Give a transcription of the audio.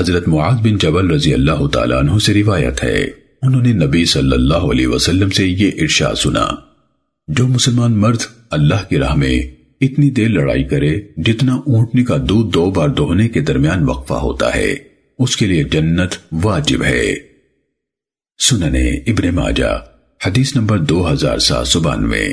حضرت معاذ بن جبل رضی اللہ تعالیٰ عنہ سے روایت ہے۔ انہوں نے نبی صلی اللہ علیہ وسلم سے یہ ارشاد سنا، جو مسلمان مرد اللہ کی راہ میں اتنی دیر لڑائی کرے جتنا اونٹنی کا دودھ دو بار دوہنے کے درمیان وقفہ ہوتا ہے، اس کے لیے جنت واجب ہے۔ سننے ابن ماجہ، حدیث نمبر دو ہزار سات سو بانوے۔